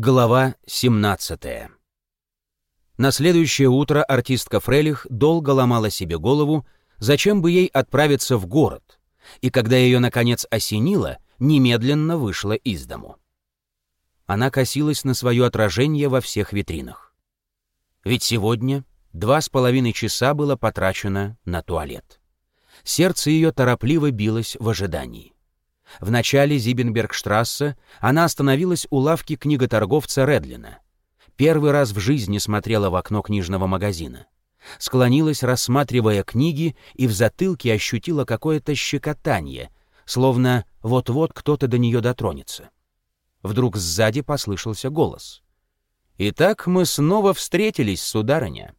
Глава 17 На следующее утро артистка Фрелих долго ломала себе голову, зачем бы ей отправиться в город, и когда ее, наконец, осенило, немедленно вышла из дому. Она косилась на свое отражение во всех витринах. Ведь сегодня два с половиной часа было потрачено на туалет. Сердце ее торопливо билось в ожидании. В начале Зибенбергштрассе она остановилась у лавки книготорговца Редлина. Первый раз в жизни смотрела в окно книжного магазина. Склонилась, рассматривая книги, и в затылке ощутила какое-то щекотание, словно вот-вот кто-то до нее дотронется. Вдруг сзади послышался голос. «Итак, мы снова встретились, сударыня».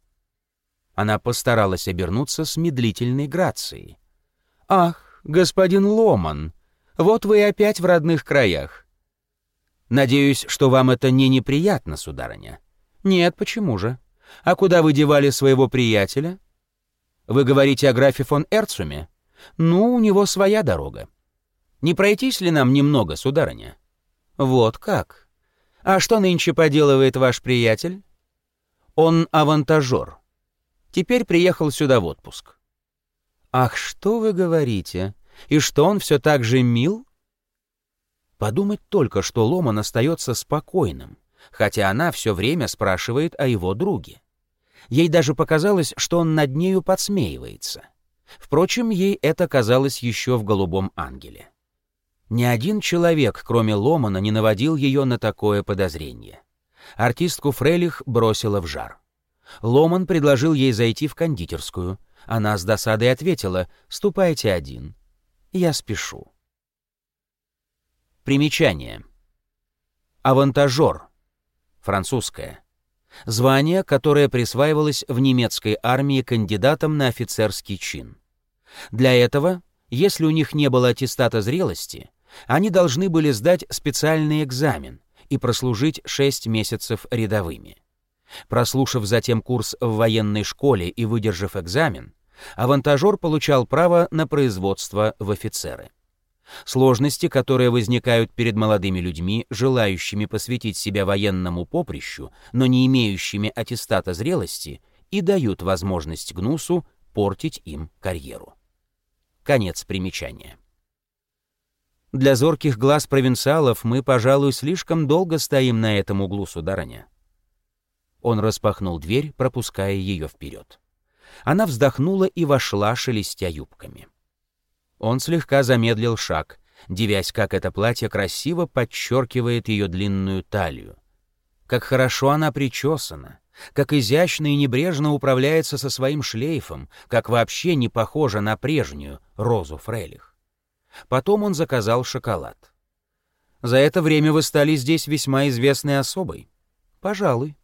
Она постаралась обернуться с медлительной грацией. «Ах, господин Ломан!» Вот вы и опять в родных краях. Надеюсь, что вам это не неприятно, сударыня. Нет, почему же? А куда вы девали своего приятеля? Вы говорите о графе фон Эрцуме? Ну, у него своя дорога. Не пройтись ли нам немного, сударыня? Вот как. А что нынче поделывает ваш приятель? Он авантажер. Теперь приехал сюда в отпуск. Ах, что вы говорите? И что он все так же мил? Подумать только, что Ломан остается спокойным, хотя она все время спрашивает о его друге. Ей даже показалось, что он над нею подсмеивается. Впрочем, ей это казалось еще в «Голубом ангеле». Ни один человек, кроме Ломана, не наводил ее на такое подозрение. Артистку Фрелих бросила в жар. Ломан предложил ей зайти в кондитерскую. Она с досадой ответила «Ступайте один». Я спешу. Примечание. Авантажер. Французское. Звание, которое присваивалось в немецкой армии кандидатам на офицерский чин. Для этого, если у них не было аттестата зрелости, они должны были сдать специальный экзамен и прослужить 6 месяцев рядовыми. Прослушав затем курс в военной школе и выдержав экзамен, авантажер получал право на производство в офицеры. Сложности, которые возникают перед молодыми людьми, желающими посвятить себя военному поприщу, но не имеющими аттестата зрелости, и дают возможность Гнусу портить им карьеру. Конец примечания. Для зорких глаз провинциалов мы, пожалуй, слишком долго стоим на этом углу, сударыня. Он распахнул дверь, пропуская ее вперед. Она вздохнула и вошла, шелестя юбками. Он слегка замедлил шаг, девясь, как это платье красиво подчеркивает ее длинную талию. Как хорошо она причесана, как изящно и небрежно управляется со своим шлейфом, как вообще не похожа на прежнюю Розу Фрейлих. Потом он заказал шоколад. «За это время вы стали здесь весьма известной особой?» «Пожалуй».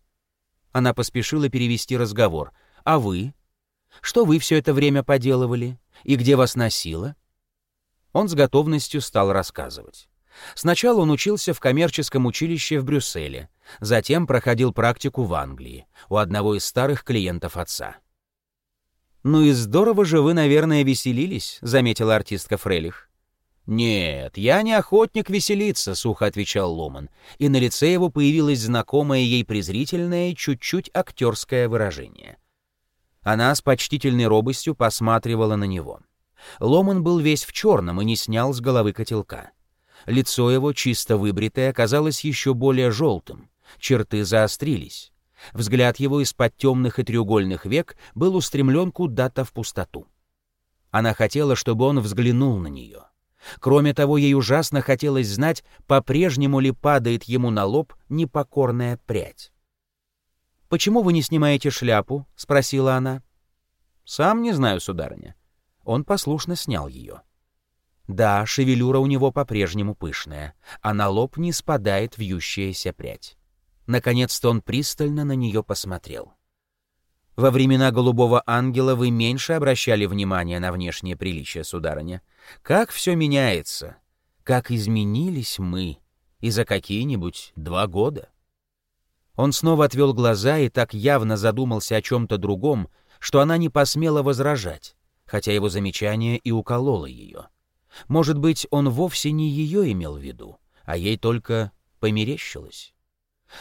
Она поспешила перевести разговор. «А вы?» Что вы все это время поделывали? И где вас носило?» Он с готовностью стал рассказывать. Сначала он учился в коммерческом училище в Брюсселе, затем проходил практику в Англии, у одного из старых клиентов отца. «Ну и здорово же вы, наверное, веселились», — заметила артистка Фрелих. «Нет, я не охотник веселиться», — сухо отвечал Ломан, и на лице его появилось знакомое ей презрительное, чуть-чуть актерское выражение — она с почтительной робостью посматривала на него. Ломан был весь в черном и не снял с головы котелка. Лицо его, чисто выбритое, оказалось еще более желтым. Черты заострились. Взгляд его из-под темных и треугольных век был устремлен куда-то в пустоту. Она хотела, чтобы он взглянул на нее. Кроме того, ей ужасно хотелось знать, по-прежнему ли падает ему на лоб непокорная прядь. «Почему вы не снимаете шляпу?» — спросила она. «Сам не знаю, сударыня». Он послушно снял ее. Да, шевелюра у него по-прежнему пышная, а на лоб не спадает вьющаяся прядь. Наконец-то он пристально на нее посмотрел. Во времена голубого ангела вы меньше обращали внимание на внешнее приличие, сударыня. Как все меняется, как изменились мы, и за какие-нибудь два года. Он снова отвел глаза и так явно задумался о чем-то другом, что она не посмела возражать, хотя его замечание и укололо ее. Может быть, он вовсе не ее имел в виду, а ей только померещилось.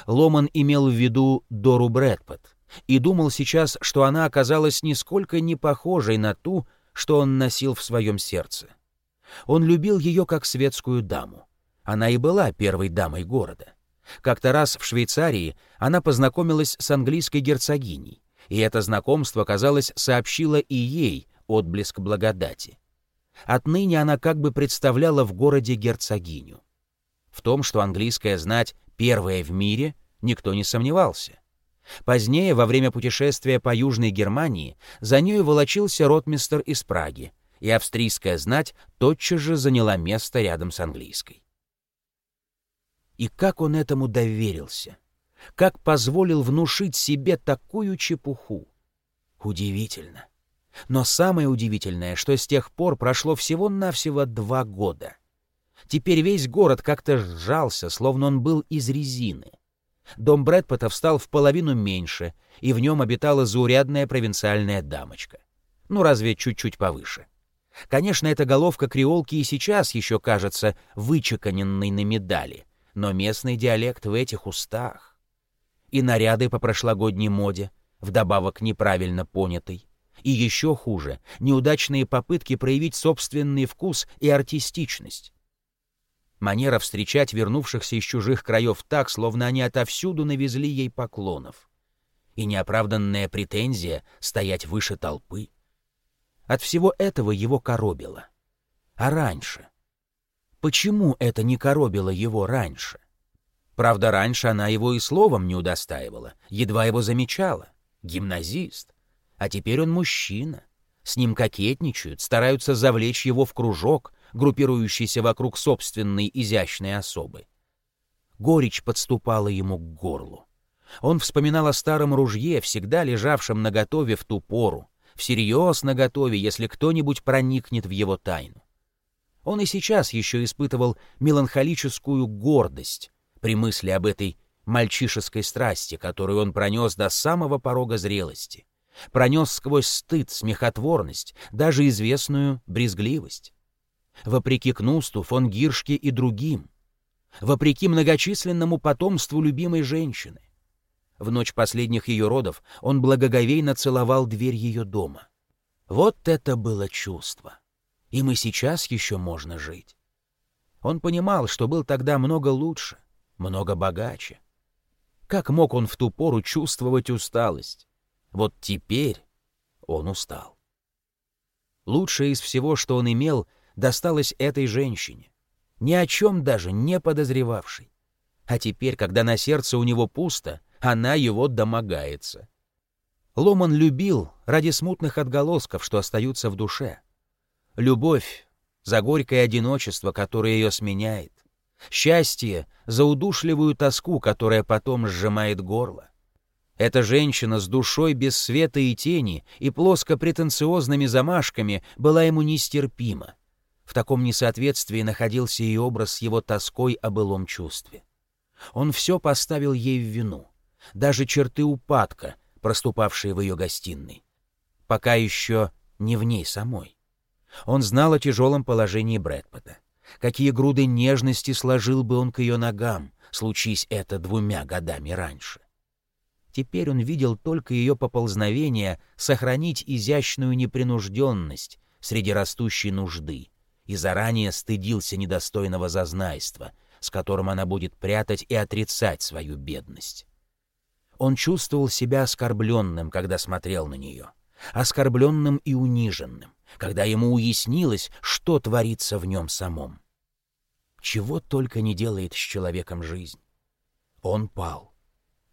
Ломан имел в виду Дору Брэдпот и думал сейчас, что она оказалась нисколько не похожей на ту, что он носил в своем сердце. Он любил ее как светскую даму. Она и была первой дамой города. Как-то раз в Швейцарии она познакомилась с английской герцогиней, и это знакомство, казалось, сообщило и ей отблеск благодати. Отныне она как бы представляла в городе герцогиню. В том, что английская знать первая в мире, никто не сомневался. Позднее, во время путешествия по Южной Германии, за нею волочился ротмистер из Праги, и австрийская знать тотчас же заняла место рядом с английской. И как он этому доверился? Как позволил внушить себе такую чепуху? Удивительно. Но самое удивительное, что с тех пор прошло всего-навсего два года. Теперь весь город как-то сжался, словно он был из резины. Дом Брэдпота встал в половину меньше, и в нем обитала заурядная провинциальная дамочка. Ну, разве чуть-чуть повыше. Конечно, эта головка креолки и сейчас еще кажется вычеканенной на медали, но местный диалект в этих устах. И наряды по прошлогодней моде, вдобавок неправильно понятой. И еще хуже — неудачные попытки проявить собственный вкус и артистичность. Манера встречать вернувшихся из чужих краев так, словно они отовсюду навезли ей поклонов. И неоправданная претензия стоять выше толпы. От всего этого его коробило. А раньше? Почему это не коробило его раньше? Правда, раньше она его и словом не удостаивала, едва его замечала. Гимназист. А теперь он мужчина. С ним кокетничают, стараются завлечь его в кружок, группирующийся вокруг собственной изящной особы. Горечь подступала ему к горлу. Он вспоминал о старом ружье, всегда лежавшем наготове в ту пору, всерьез наготове, если кто-нибудь проникнет в его тайну. Он и сейчас еще испытывал меланхолическую гордость при мысли об этой мальчишеской страсти, которую он пронес до самого порога зрелости, пронес сквозь стыд, смехотворность, даже известную брезгливость. Вопреки Кнусту, фон Гиршке и другим, вопреки многочисленному потомству любимой женщины, в ночь последних ее родов он благоговейно целовал дверь ее дома. Вот это было чувство. Им и сейчас еще можно жить. Он понимал, что был тогда много лучше, много богаче. Как мог он в ту пору чувствовать усталость? Вот теперь он устал. Лучшее из всего, что он имел, досталось этой женщине, ни о чем даже не подозревавшей. А теперь, когда на сердце у него пусто, она его домогается. Ломан любил ради смутных отголосков, что остаются в душе. Любовь за горькое одиночество, которое ее сменяет. Счастье за удушливую тоску, которая потом сжимает горло. Эта женщина с душой без света и тени и плоско-претенциозными замашками была ему нестерпима. В таком несоответствии находился и образ его тоской о былом чувстве. Он все поставил ей в вину даже черты упадка, проступавшие в ее гостиной. Пока еще не в ней самой. Он знал о тяжелом положении Брэдпота. Какие груды нежности сложил бы он к ее ногам, случись это двумя годами раньше. Теперь он видел только ее поползновение сохранить изящную непринужденность среди растущей нужды и заранее стыдился недостойного зазнайства, с которым она будет прятать и отрицать свою бедность. Он чувствовал себя оскорбленным, когда смотрел на нее, оскорбленным и униженным, когда ему уяснилось, что творится в нем самом. Чего только не делает с человеком жизнь. Он пал.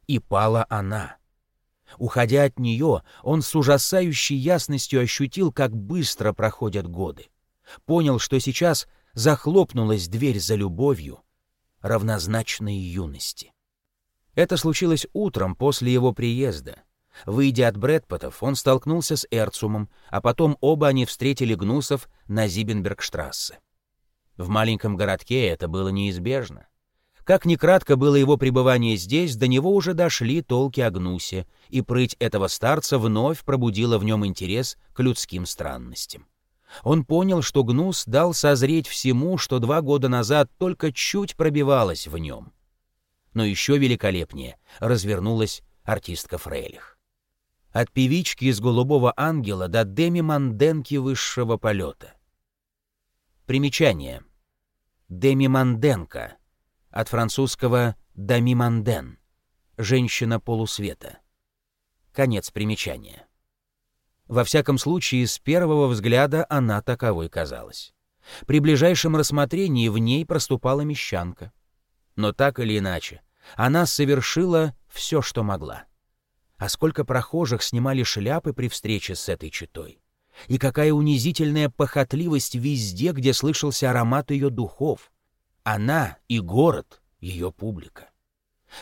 И пала она. Уходя от нее, он с ужасающей ясностью ощутил, как быстро проходят годы. Понял, что сейчас захлопнулась дверь за любовью, равнозначной юности. Это случилось утром после его приезда. Выйдя от Брэдпотов, он столкнулся с Эрцумом, а потом оба они встретили гнусов на Зибенбергштрассе. В маленьком городке это было неизбежно. Как ни кратко было его пребывание здесь, до него уже дошли толки о гнусе, и прыть этого старца вновь пробудила в нем интерес к людским странностям. Он понял, что гнус дал созреть всему, что два года назад только чуть пробивалось в нем — Но еще великолепнее развернулась артистка Фрейлих. От певички из «Голубого ангела» до Деми Манденки высшего полета. Примечание. Деми Манденко. От французского «Дами Манден». Женщина полусвета. Конец примечания. Во всяком случае, с первого взгляда она таковой казалась. При ближайшем рассмотрении в ней проступала мещанка. Но так или иначе, она совершила все, что могла. А сколько прохожих снимали шляпы при встрече с этой читой. И какая унизительная похотливость везде, где слышался аромат ее духов. Она и город — ее публика.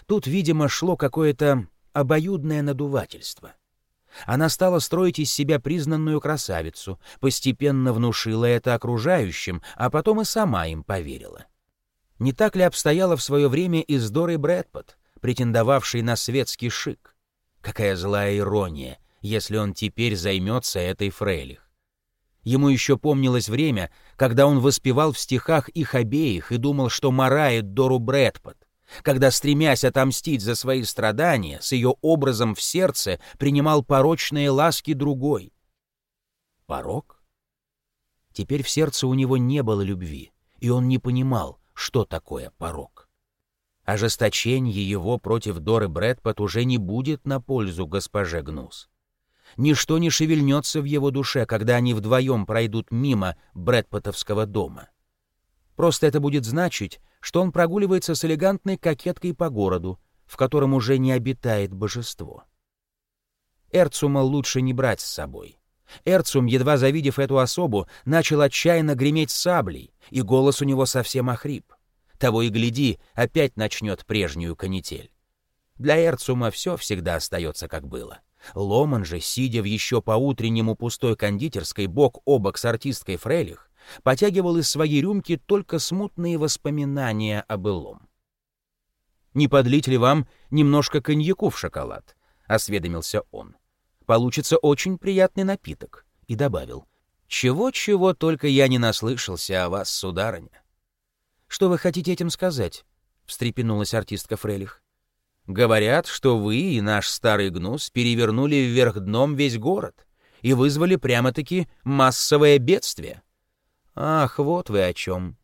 Тут, видимо, шло какое-то обоюдное надувательство. Она стала строить из себя признанную красавицу, постепенно внушила это окружающим, а потом и сама им поверила. Не так ли обстояло в свое время и с Дорой Брэдпот, претендовавшей на светский шик? Какая злая ирония, если он теперь займется этой фрейлих. Ему еще помнилось время, когда он воспевал в стихах их обеих и думал, что марает Дору Брэдпот когда, стремясь отомстить за свои страдания, с ее образом в сердце принимал порочные ласки другой. Порок? Теперь в сердце у него не было любви, и он не понимал, что такое порок. Ожесточение его против Доры Брэдпот уже не будет на пользу госпоже Гнус. Ничто не шевельнется в его душе, когда они вдвоем пройдут мимо Брэдпотовского дома. Просто это будет значить, что он прогуливается с элегантной кокеткой по городу, в котором уже не обитает божество. Эрцума лучше не брать с собой. Эрцум, едва завидев эту особу, начал отчаянно греметь саблей, и голос у него совсем охрип. Того и гляди, опять начнет прежнюю канитель. Для Эрцума все всегда остается как было. Ломан же, сидя в еще по-утреннему пустой кондитерской бок о бок с артисткой Фрелих, потягивал из своей рюмки только смутные воспоминания о былом. «Не подлить ли вам немножко коньяку в шоколад?» — осведомился он. «Получится очень приятный напиток», — и добавил. «Чего-чего только я не наслышался о вас, сударыня». «Что вы хотите этим сказать?» — встрепенулась артистка Фрелих. «Говорят, что вы и наш старый гнус перевернули вверх дном весь город и вызвали прямо-таки массовое бедствие». Ах, вот вы о чем.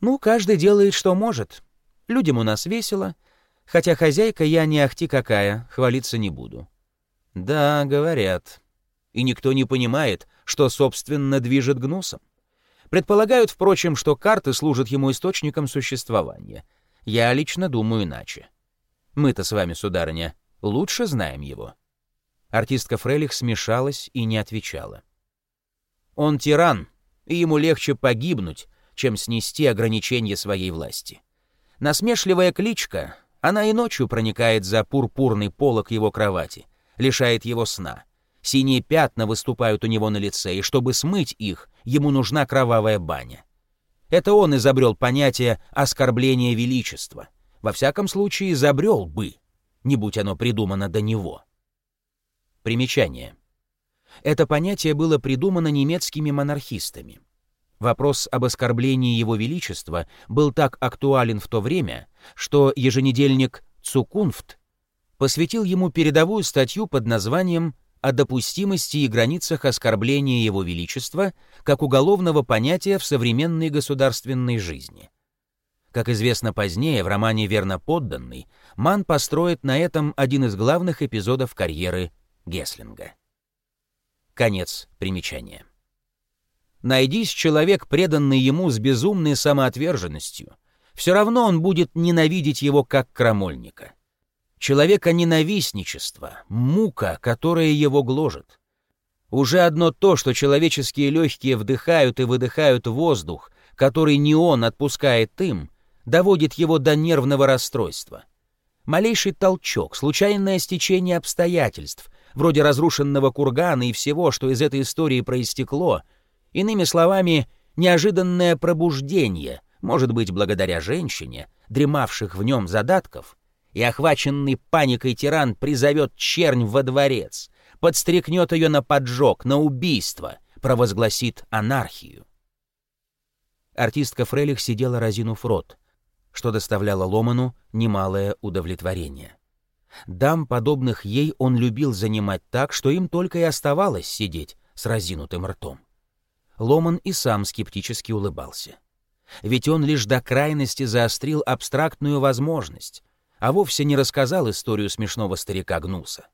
Ну, каждый делает, что может. Людям у нас весело, хотя хозяйка я не ахти какая, хвалиться не буду. Да, говорят. И никто не понимает, что, собственно, движет гнусом. Предполагают, впрочем, что карты служат ему источником существования. Я лично думаю иначе. Мы-то с вами, сударыня, лучше знаем его. Артистка Фрелих смешалась и не отвечала. «Он тиран», и ему легче погибнуть, чем снести ограничения своей власти. Насмешливая кличка, она и ночью проникает за пурпурный полог его кровати, лишает его сна. Синие пятна выступают у него на лице, и чтобы смыть их, ему нужна кровавая баня. Это он изобрел понятие оскорбления величества. Во всяком случае, изобрел бы, не будь оно придумано до него. Примечание. Это понятие было придумано немецкими монархистами. Вопрос об оскорблении Его Величества был так актуален в то время, что еженедельник «Цукунфт» посвятил ему передовую статью под названием «О допустимости и границах оскорбления Его Величества как уголовного понятия в современной государственной жизни». Как известно позднее, в романе «Верно подданный» Ман построит на этом один из главных эпизодов карьеры Геслинга. Конец примечания. Найдись человек, преданный ему с безумной самоотверженностью, все равно он будет ненавидеть его как крамольника. Человека ненавистничество, мука, которая его гложет. Уже одно то, что человеческие легкие вдыхают и выдыхают воздух, который не он отпускает им, доводит его до нервного расстройства. Малейший толчок, случайное стечение обстоятельств, вроде разрушенного кургана и всего, что из этой истории проистекло, иными словами, неожиданное пробуждение, может быть, благодаря женщине, дремавших в нем задатков, и охваченный паникой тиран призовет чернь во дворец, подстрекнет ее на поджог, на убийство, провозгласит анархию. Артистка Фрелих сидела разинув рот. что доставляло Ломану немалое удовлетворение. Дам, подобных ей, он любил занимать так, что им только и оставалось сидеть с разинутым ртом. Ломан и сам скептически улыбался. Ведь он лишь до крайности заострил абстрактную возможность, а вовсе не рассказал историю смешного старика Гнуса.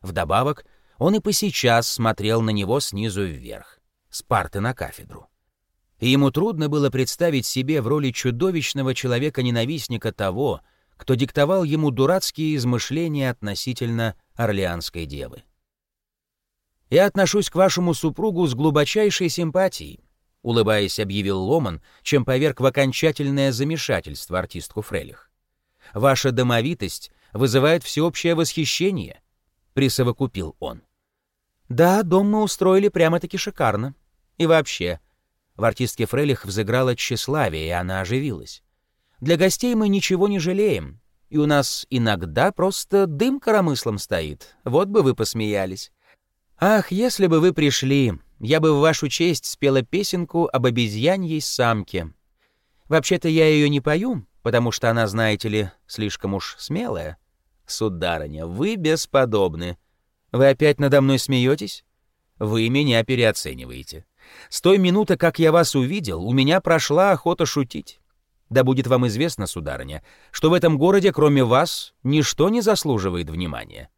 Вдобавок, он и посейчас смотрел на него снизу вверх, с парты на кафедру. И ему трудно было представить себе в роли чудовищного человека-ненавистника того, кто диктовал ему дурацкие измышления относительно Орлеанской девы. «Я отношусь к вашему супругу с глубочайшей симпатией», улыбаясь, объявил Ломан, чем поверг в окончательное замешательство артистку Фрелих. «Ваша домовитость вызывает всеобщее восхищение», — присовокупил он. «Да, дом мы устроили прямо-таки шикарно. И вообще...» В артистке Фрелих взыграло тщеславие, и она оживилась. Для гостей мы ничего не жалеем, и у нас иногда просто дым коромыслом стоит. Вот бы вы посмеялись. Ах, если бы вы пришли, я бы в вашу честь спела песенку об обезьяньей самке. Вообще-то я ее не пою, потому что она, знаете ли, слишком уж смелая. Сударыня, вы бесподобны. Вы опять надо мной смеетесь? Вы меня переоцениваете. С той минуты, как я вас увидел, у меня прошла охота шутить. Да будет вам известно, сударыня, что в этом городе, кроме вас, ничто не заслуживает внимания».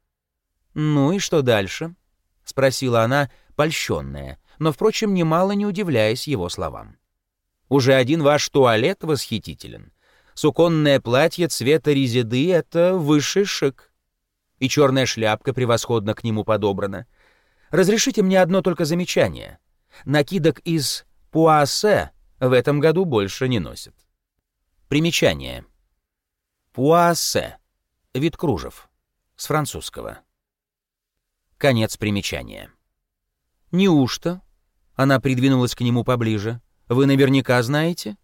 «Ну и что дальше?» — спросила она, польщенная, но, впрочем, немало не удивляясь его словам. «Уже один ваш туалет восхитителен. Суконное платье цвета резиды — это высший шик. И черная шляпка превосходно к нему подобрана. Разрешите мне одно только замечание. Накидок из пуассе в этом году больше не носят. Примечание. Пуассе. Вид кружев. С французского. Конец примечания. Неужто? Она придвинулась к нему поближе. Вы наверняка знаете?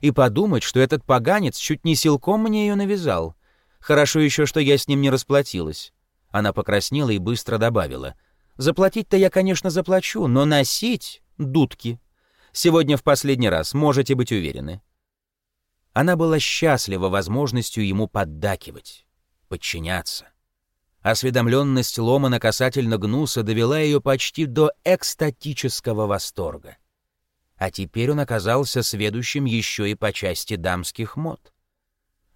И подумать, что этот поганец чуть не силком мне ее навязал. Хорошо еще, что я с ним не расплатилась. Она покраснела и быстро добавила. Заплатить-то я, конечно, заплачу, но носить — дудки. Сегодня в последний раз, можете быть уверены. Она была счастлива возможностью ему поддакивать, подчиняться. Осведомленность Ломана касательно Гнуса довела ее почти до экстатического восторга. А теперь он оказался сведущим еще и по части дамских мод.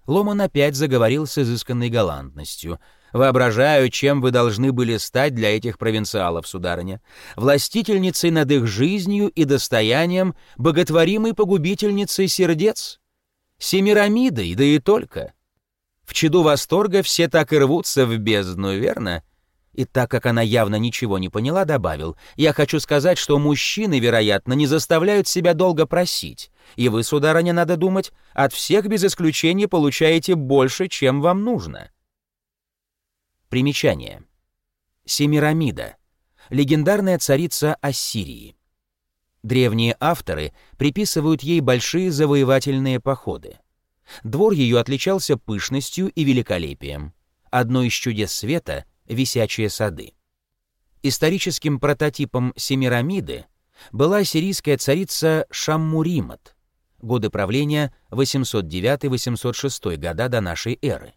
Ломан опять заговорил с изысканной галантностью. «Воображаю, чем вы должны были стать для этих провинциалов, сударыня. Властительницей над их жизнью и достоянием, боготворимой погубительницей сердец. Семирамидой, да и только. В чаду восторга все так и рвутся в бездну, верно? И так как она явно ничего не поняла, добавил, «Я хочу сказать, что мужчины, вероятно, не заставляют себя долго просить, и вы, сударыня, надо думать, от всех без исключения получаете больше, чем вам нужно». Примечание. Семирамида. Легендарная царица Ассирии. Древние авторы приписывают ей большие завоевательные походы. Двор ее отличался пышностью и великолепием. Одно из чудес света — висячие сады. Историческим прототипом Семирамиды была сирийская царица Шаммуримат, годы правления 809-806 года до нашей эры.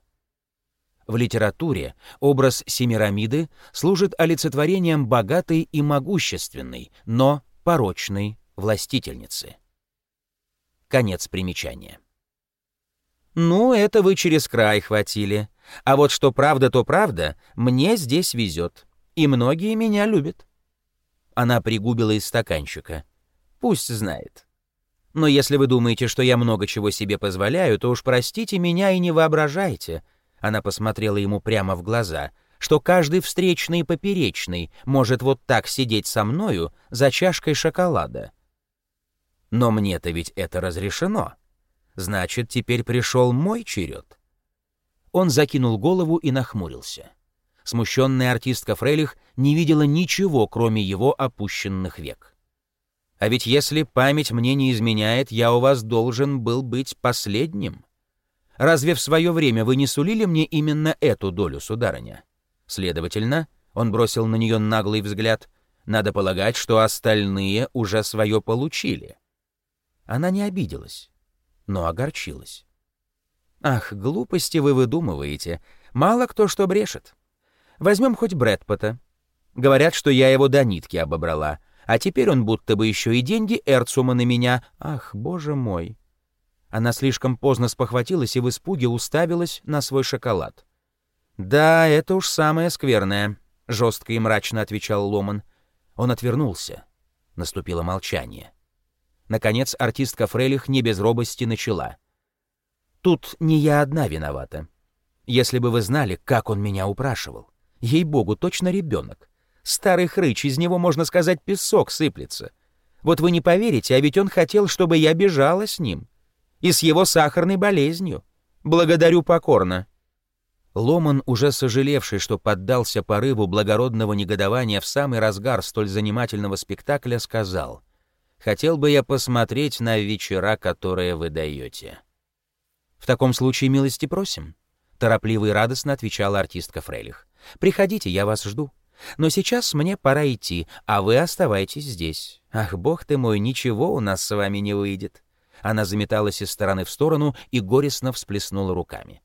В литературе образ Семирамиды служит олицетворением богатой и могущественной, но порочной властительницы. Конец примечания. «Ну, это вы через край хватили. А вот что правда, то правда, мне здесь везет. И многие меня любят». Она пригубила из стаканчика. «Пусть знает. Но если вы думаете, что я много чего себе позволяю, то уж простите меня и не воображайте». Она посмотрела ему прямо в глаза — что каждый встречный и поперечный может вот так сидеть со мною за чашкой шоколада. Но мне-то ведь это разрешено. Значит, теперь пришел мой черед. Он закинул голову и нахмурился. Смущенная артистка Фрейлих не видела ничего, кроме его опущенных век. А ведь если память мне не изменяет, я у вас должен был быть последним. Разве в свое время вы не сулили мне именно эту долю, сударыня? Следовательно, он бросил на нее наглый взгляд, надо полагать, что остальные уже свое получили. Она не обиделась, но огорчилась. «Ах, глупости вы выдумываете. Мало кто что брешет. Возьмем хоть Брэдпота. Говорят, что я его до нитки обобрала, а теперь он будто бы еще и деньги Эрцума на меня. Ах, боже мой!» Она слишком поздно спохватилась и в испуге уставилась на свой шоколад. «Да, это уж самое скверное», — жестко и мрачно отвечал Ломан. Он отвернулся. Наступило молчание. Наконец артистка Фрелих не без робости начала. «Тут не я одна виновата. Если бы вы знали, как он меня упрашивал. Ей-богу, точно ребенок. Старый хрыч, из него, можно сказать, песок сыплется. Вот вы не поверите, а ведь он хотел, чтобы я бежала с ним. И с его сахарной болезнью. Благодарю покорно». Ломан, уже сожалевший, что поддался порыву благородного негодования в самый разгар столь занимательного спектакля, сказал, «Хотел бы я посмотреть на вечера, которые вы даете». «В таком случае милости просим», — торопливо и радостно отвечала артистка Фрейлих. «Приходите, я вас жду. Но сейчас мне пора идти, а вы оставайтесь здесь. Ах, бог ты мой, ничего у нас с вами не выйдет». Она заметалась из стороны в сторону и горестно всплеснула руками.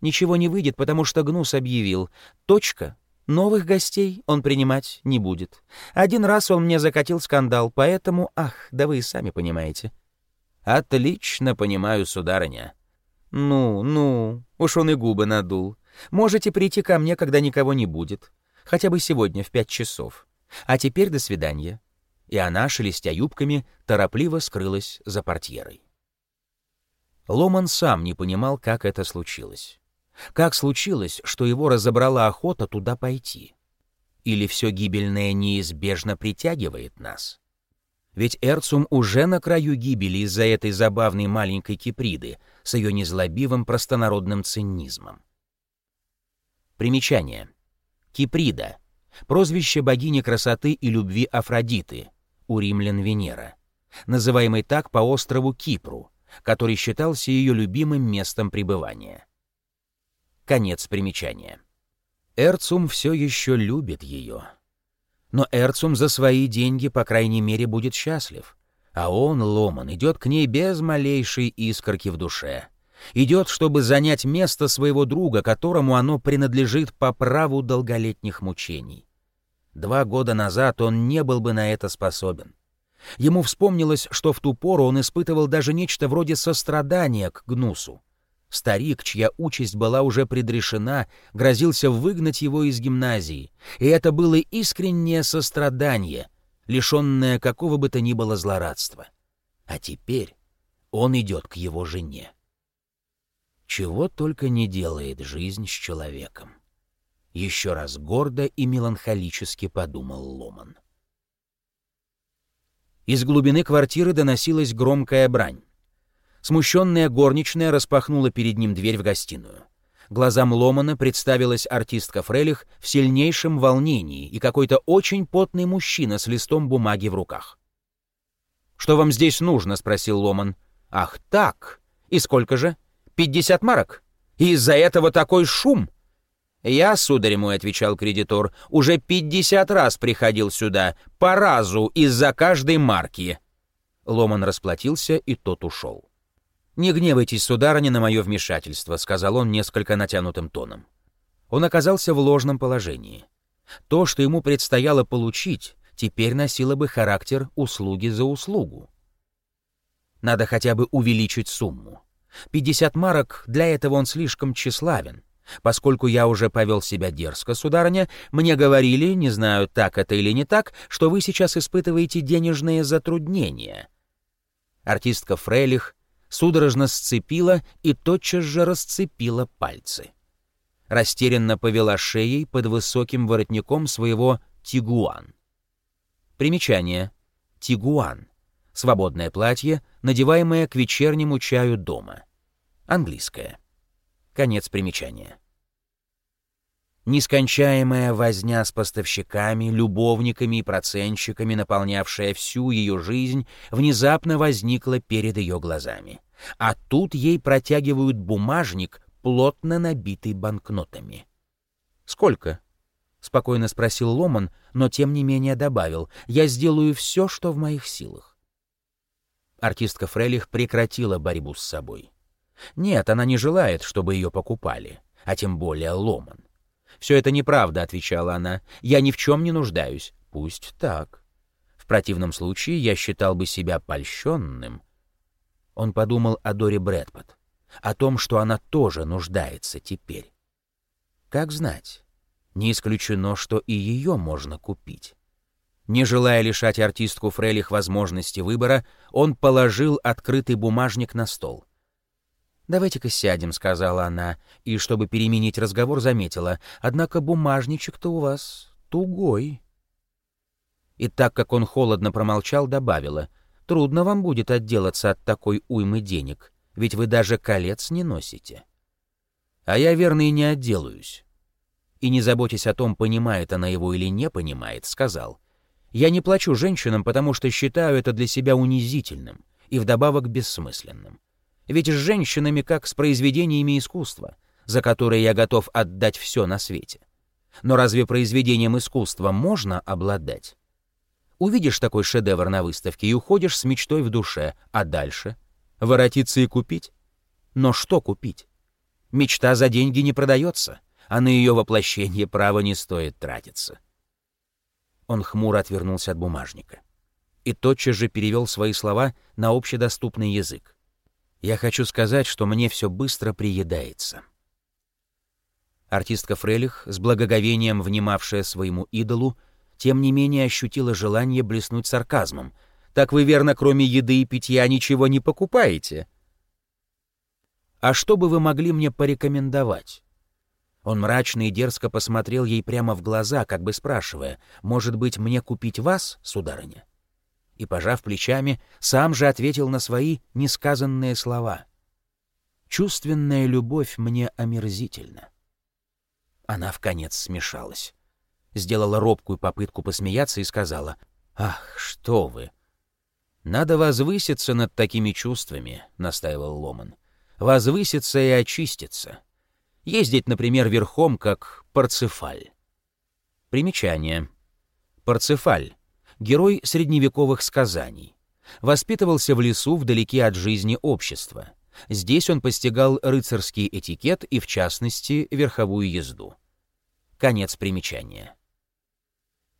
Ничего не выйдет, потому что Гнус объявил. Точка. Новых гостей он принимать не будет. Один раз он мне закатил скандал, поэтому... Ах, да вы и сами понимаете. Отлично понимаю, сударыня. Ну, ну, уж он и губы надул. Можете прийти ко мне, когда никого не будет. Хотя бы сегодня в пять часов. А теперь до свидания. И она, шелестя юбками, торопливо скрылась за портьерой. Ломан сам не понимал, как это случилось. Как случилось, что его разобрала охота туда пойти? Или все гибельное неизбежно притягивает нас? Ведь Эрцум уже на краю гибели из-за этой забавной маленькой киприды с ее незлобивым простонародным цинизмом. Примечание. Киприда — прозвище богини красоты и любви Афродиты, у римлян Венера, называемой так по острову Кипру, который считался ее любимым местом пребывания. Конец примечания. Эрцум все еще любит ее. Но Эрцум за свои деньги, по крайней мере, будет счастлив. А он, Ломан, идет к ней без малейшей искорки в душе. Идет, чтобы занять место своего друга, которому оно принадлежит по праву долголетних мучений. Два года назад он не был бы на это способен. Ему вспомнилось, что в ту пору он испытывал даже нечто вроде сострадания к Гнусу. Старик, чья участь была уже предрешена, грозился выгнать его из гимназии, и это было искреннее сострадание, лишенное какого бы то ни было злорадства. А теперь он идет к его жене. Чего только не делает жизнь с человеком. Еще раз гордо и меланхолически подумал Ломан. Из глубины квартиры доносилась громкая брань. Смущенная горничная распахнула перед ним дверь в гостиную. Глазам Ломана представилась артистка Фрелих в сильнейшем волнении и какой-то очень потный мужчина с листом бумаги в руках. «Что вам здесь нужно?» — спросил Ломан. «Ах так! И сколько же? Пятьдесят марок? И из-за этого такой шум?» «Я, сударь мой», — отвечал кредитор, — «уже пятьдесят раз приходил сюда, по разу, из-за каждой марки». Ломан расплатился, и тот ушел. «Не гневайтесь, сударыня, на мое вмешательство», — сказал он несколько натянутым тоном. Он оказался в ложном положении. То, что ему предстояло получить, теперь носило бы характер услуги за услугу. Надо хотя бы увеличить сумму. 50 марок, для этого он слишком тщеславен. Поскольку я уже повел себя дерзко, сударыня, мне говорили, не знаю, так это или не так, что вы сейчас испытываете денежные затруднения. Артистка Фрейлих судорожно сцепила и тотчас же расцепила пальцы. Растерянно повела шеей под высоким воротником своего тигуан. Примечание. Тигуан. Свободное платье, надеваемое к вечернему чаю дома. Английское. Конец примечания. Нескончаемая возня с поставщиками, любовниками и процентщиками, наполнявшая всю ее жизнь, внезапно возникла перед ее глазами. А тут ей протягивают бумажник, плотно набитый банкнотами. «Сколько?» — спокойно спросил Ломан, но тем не менее добавил, «Я сделаю все, что в моих силах». Артистка Фрелих прекратила борьбу с собой. Нет, она не желает, чтобы ее покупали, а тем более Ломан. «Все это неправда», — отвечала она. «Я ни в чем не нуждаюсь». «Пусть так. В противном случае я считал бы себя польщенным». Он подумал о Доре Брэдпот, о том, что она тоже нуждается теперь. Как знать, не исключено, что и ее можно купить. Не желая лишать артистку Фрелих возможности выбора, он положил открытый бумажник на стол. «Давайте-ка сядем», — сказала она, и, чтобы переменить разговор, заметила, «однако бумажничек-то у вас тугой». И так как он холодно промолчал, добавила, «Трудно вам будет отделаться от такой уймы денег, ведь вы даже колец не носите». «А я, верно, и не отделаюсь». И не заботясь о том, понимает она его или не понимает, сказал, «Я не плачу женщинам, потому что считаю это для себя унизительным и вдобавок бессмысленным. Ведь с женщинами как с произведениями искусства, за которые я готов отдать все на свете. Но разве произведением искусства можно обладать? Увидишь такой шедевр на выставке и уходишь с мечтой в душе, а дальше? Воротиться и купить? Но что купить? Мечта за деньги не продается, а на ее воплощение право не стоит тратиться. Он хмуро отвернулся от бумажника и тотчас же перевел свои слова на общедоступный язык. Я хочу сказать, что мне все быстро приедается. Артистка Фрелих, с благоговением внимавшая своему идолу, тем не менее ощутила желание блеснуть сарказмом. «Так вы, верно, кроме еды и питья ничего не покупаете?» «А что бы вы могли мне порекомендовать?» Он мрачно и дерзко посмотрел ей прямо в глаза, как бы спрашивая, «Может быть, мне купить вас, сударыня?» И, пожав плечами, сам же ответил на свои несказанные слова. «Чувственная любовь мне омерзительна». Она в конец смешалась. Сделала робкую попытку посмеяться и сказала, «Ах, что вы!» «Надо возвыситься над такими чувствами», — настаивал Ломан. «Возвыситься и очиститься. Ездить, например, верхом, как Парцефаль». Примечание. Парцефаль герой средневековых сказаний. Воспитывался в лесу вдалеке от жизни общества. Здесь он постигал рыцарский этикет и, в частности, верховую езду. Конец примечания.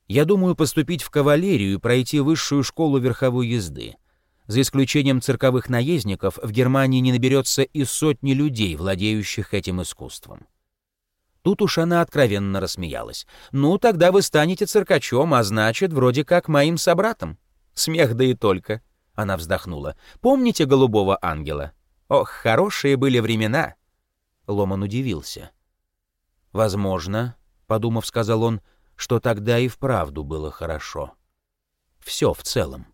Я думаю поступить в кавалерию и пройти высшую школу верховой езды. За исключением цирковых наездников, в Германии не наберется и сотни людей, владеющих этим искусством. Тут уж она откровенно рассмеялась. «Ну, тогда вы станете циркачом, а значит, вроде как моим собратом». Смех да и только. Она вздохнула. «Помните голубого ангела? Ох, хорошие были времена!» Ломан удивился. «Возможно, — подумав, сказал он, — что тогда и вправду было хорошо. Все в целом.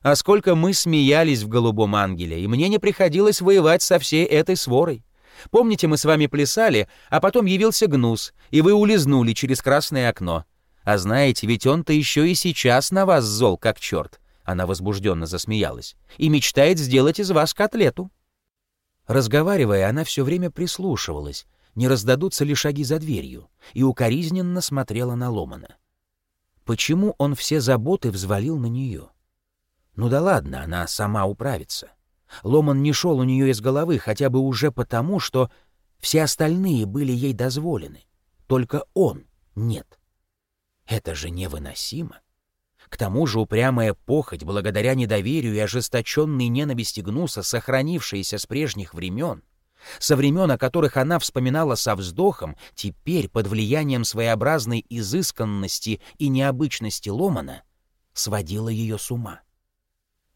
А сколько мы смеялись в «Голубом ангеле», и мне не приходилось воевать со всей этой сворой. Помните, мы с вами плясали, а потом явился гнус, и вы улизнули через красное окно. А знаете, ведь он-то еще и сейчас на вас зол, как черт. Она возбужденно засмеялась. И мечтает сделать из вас котлету. Разговаривая, она все время прислушивалась, не раздадутся ли шаги за дверью, и укоризненно смотрела на Ломана. Почему он все заботы взвалил на нее? Ну да ладно, она сама управится. Ломан не шел у нее из головы хотя бы уже потому, что все остальные были ей дозволены. Только он нет. Это же невыносимо. К тому же упрямая похоть, благодаря недоверию и ожесточенной ненависти Гнуса, сохранившаяся с прежних времен, со времен, о которых она вспоминала со вздохом, теперь под влиянием своеобразной изысканности и необычности Ломана, сводила ее с ума.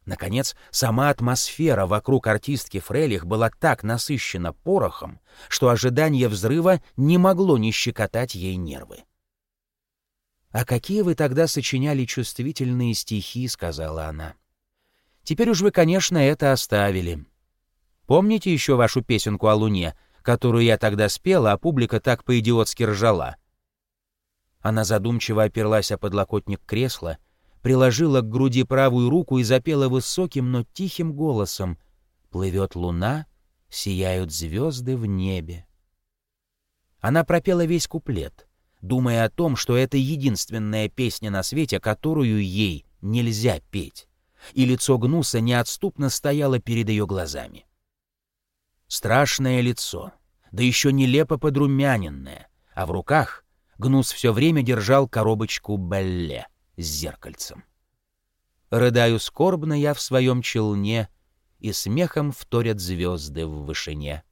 Наконец, сама атмосфера вокруг артистки Фрелих была так насыщена порохом, что ожидание взрыва не могло не щекотать ей нервы. «А какие вы тогда сочиняли чувствительные стихи?» — сказала она. «Теперь уж вы, конечно, это оставили. Помните еще вашу песенку о Луне, которую я тогда спела, а публика так по-идиотски ржала?» Она задумчиво оперлась о подлокотник кресла приложила к груди правую руку и запела высоким, но тихим голосом «Плывет луна, сияют звезды в небе». Она пропела весь куплет, думая о том, что это единственная песня на свете, которую ей нельзя петь, и лицо Гнуса неотступно стояло перед ее глазами. Страшное лицо, да еще нелепо подрумяненное, а в руках Гнус все время держал коробочку Белле с зеркальцем. Рыдаю скорбно я в своем челне, и смехом вторят звезды в вышине.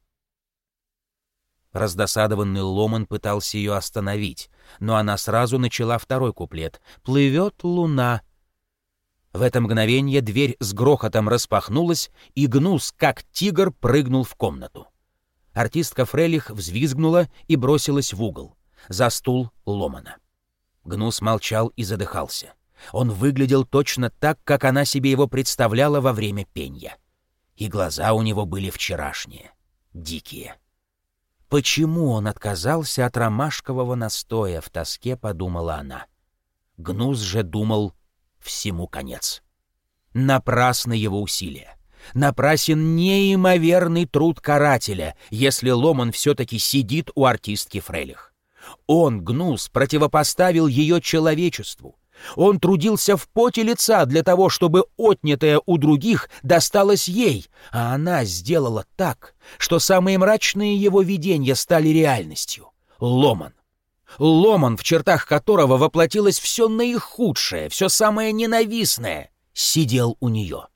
Раздосадованный Ломан пытался ее остановить, но она сразу начала второй куплет «Плывет луна». В это мгновение дверь с грохотом распахнулась, и Гнус, как тигр, прыгнул в комнату. Артистка Фрелих взвизгнула и бросилась в угол, за стул Ломана. Гнус молчал и задыхался. Он выглядел точно так, как она себе его представляла во время пенья. И глаза у него были вчерашние, дикие. Почему он отказался от ромашкового настоя, в тоске подумала она. Гнус же думал, всему конец. Напрасны его усилия. Напрасен неимоверный труд карателя, если Ломан все-таки сидит у артистки Фрелих. Он, Гнус, противопоставил ее человечеству, он трудился в поте лица для того, чтобы отнятое у других досталось ей, а она сделала так, что самые мрачные его видения стали реальностью. Ломан. Ломан, в чертах которого воплотилось все наихудшее, все самое ненавистное, сидел у нее.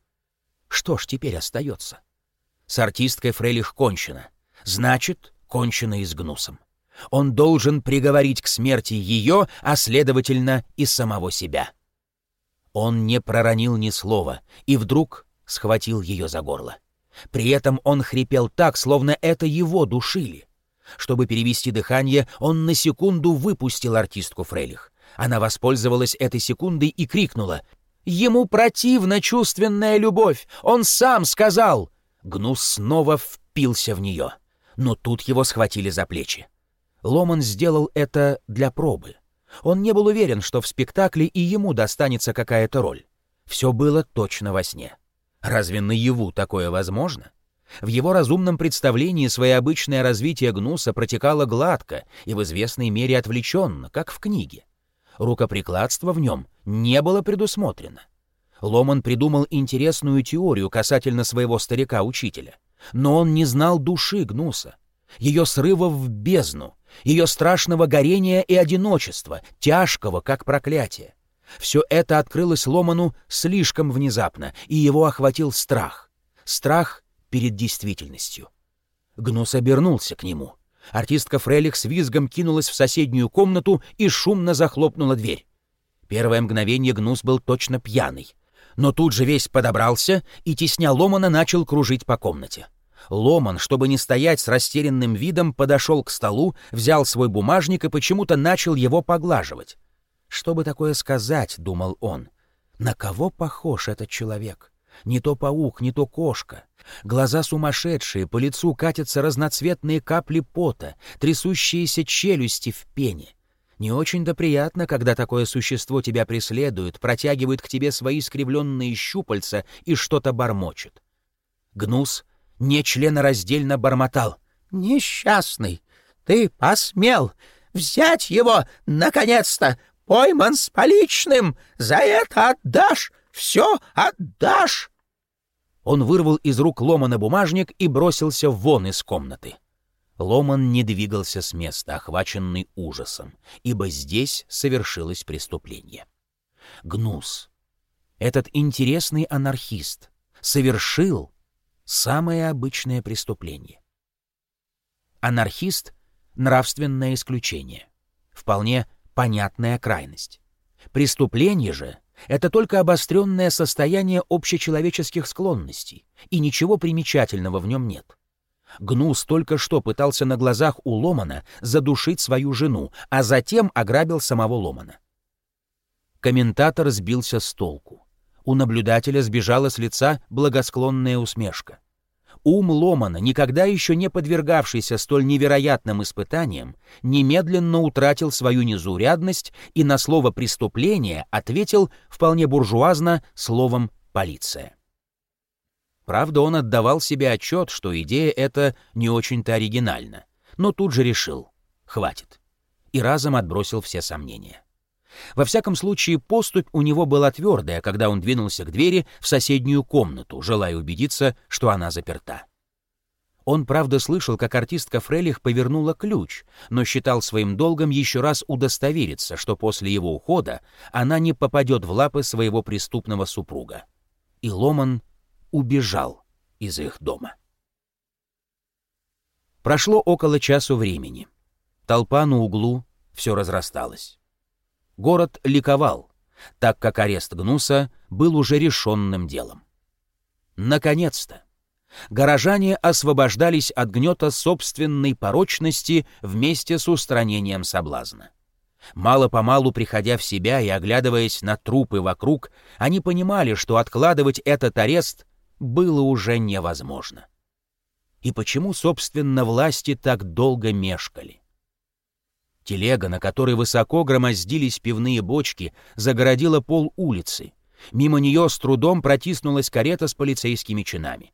Что ж теперь остается? С артисткой Фрейлих кончено. Значит, кончено и с Гнусом. Он должен приговорить к смерти ее, а следовательно и самого себя. Он не проронил ни слова и вдруг схватил ее за горло. При этом он хрипел так, словно это его душили. Чтобы перевести дыхание, он на секунду выпустил артистку Фрейлих. Она воспользовалась этой секундой и крикнула. «Ему противна чувственная любовь! Он сам сказал!» Гнус снова впился в нее. Но тут его схватили за плечи. Ломан сделал это для пробы. Он не был уверен, что в спектакле и ему достанется какая-то роль. Все было точно во сне. Разве наяву такое возможно? В его разумном представлении своеобычное развитие гнуса протекало гладко и в известной мере отвлеченно, как в книге. Рукоприкладство в нем не было предусмотрено. Ломан придумал интересную теорию касательно своего старика-учителя. Но он не знал души гнуса, ее срыва в бездну, ее страшного горения и одиночества, тяжкого, как проклятие. Все это открылось Ломану слишком внезапно, и его охватил страх. Страх перед действительностью. Гнус обернулся к нему. Артистка Фрелих с визгом кинулась в соседнюю комнату и шумно захлопнула дверь. Первое мгновение Гнус был точно пьяный, но тут же весь подобрался и, тесня Ломана, начал кружить по комнате. Ломан, чтобы не стоять с растерянным видом, подошел к столу, взял свой бумажник и почему-то начал его поглаживать. «Что бы такое сказать?» — думал он. «На кого похож этот человек? Не то паук, не то кошка. Глаза сумасшедшие, по лицу катятся разноцветные капли пота, трясущиеся челюсти в пене. Не очень-то приятно, когда такое существо тебя преследует, протягивает к тебе свои искривленные щупальца и что-то бормочет. Гнус нечленораздельно бормотал. «Несчастный! Ты посмел взять его, наконец-то! Пойман с поличным! За это отдашь! Все отдашь!» Он вырвал из рук Ломана бумажник и бросился вон из комнаты. Ломан не двигался с места, охваченный ужасом, ибо здесь совершилось преступление. Гнус, этот интересный анархист, совершил самое обычное преступление. Анархист — нравственное исключение, вполне понятная крайность. Преступление же — это только обостренное состояние общечеловеческих склонностей, и ничего примечательного в нем нет. Гнус только что пытался на глазах у Ломана задушить свою жену, а затем ограбил самого Ломана. Комментатор сбился с толку. У наблюдателя сбежала с лица благосклонная усмешка. Ум Ломана, никогда еще не подвергавшийся столь невероятным испытаниям, немедленно утратил свою незаурядность и на слово «преступление» ответил вполне буржуазно словом «полиция». Правда, он отдавал себе отчет, что идея эта не очень-то оригинальна, но тут же решил — хватит, и разом отбросил все сомнения. Во всяком случае, поступь у него была твердая, когда он двинулся к двери в соседнюю комнату, желая убедиться, что она заперта. Он, правда, слышал, как артистка Фрелих повернула ключ, но считал своим долгом еще раз удостовериться, что после его ухода она не попадет в лапы своего преступного супруга. И Ломан убежал из их дома. Прошло около часу времени. Толпа на углу все разрасталась. Город ликовал, так как арест Гнуса был уже решенным делом. Наконец-то! Горожане освобождались от гнета собственной порочности вместе с устранением соблазна. Мало-помалу приходя в себя и оглядываясь на трупы вокруг, они понимали, что откладывать этот арест было уже невозможно. И почему, собственно, власти так долго мешкали? Телега, на которой высоко громоздились пивные бочки, загородила пол улицы. Мимо нее с трудом протиснулась карета с полицейскими чинами.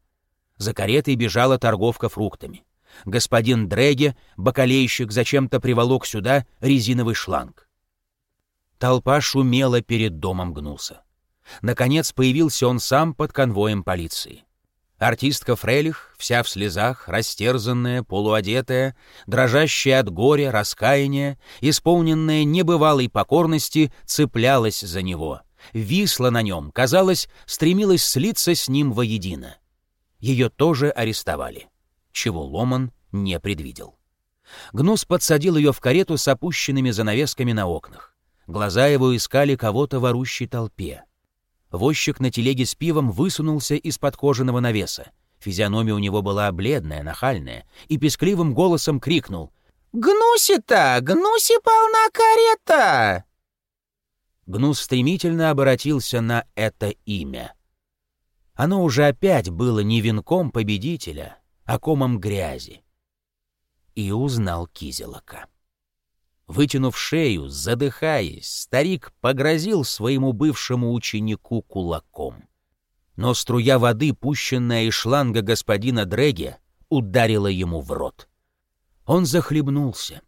За каретой бежала торговка фруктами. Господин Дреге, бакалейщик, зачем-то приволок сюда резиновый шланг. Толпа шумела перед домом Гнуса. Наконец появился он сам под конвоем полиции. Артистка Фрелих, вся в слезах, растерзанная, полуодетая, дрожащая от горя, раскаяния, исполненная небывалой покорности, цеплялась за него, висла на нем, казалось, стремилась слиться с ним воедино. Ее тоже арестовали, чего Ломан не предвидел. Гнус подсадил ее в карету с опущенными занавесками на окнах. Глаза его искали кого-то в орущей толпе. Возчик на телеге с пивом высунулся из-под кожаного навеса. Физиономия у него была бледная, нахальная, и пескливым голосом крикнул «Гнуси-то! Гнуси полна карета!» Гнус стремительно обратился на это имя. Оно уже опять было не венком победителя, а комом грязи. И узнал Кизелока. Вытянув шею, задыхаясь, старик погрозил своему бывшему ученику кулаком. Но струя воды, пущенная из шланга господина Дреге, ударила ему в рот. Он захлебнулся.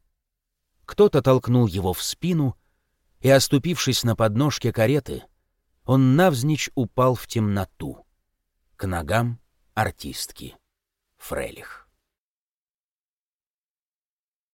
Кто-то толкнул его в спину, и, оступившись на подножке кареты, он навзничь упал в темноту к ногам артистки Фрелих.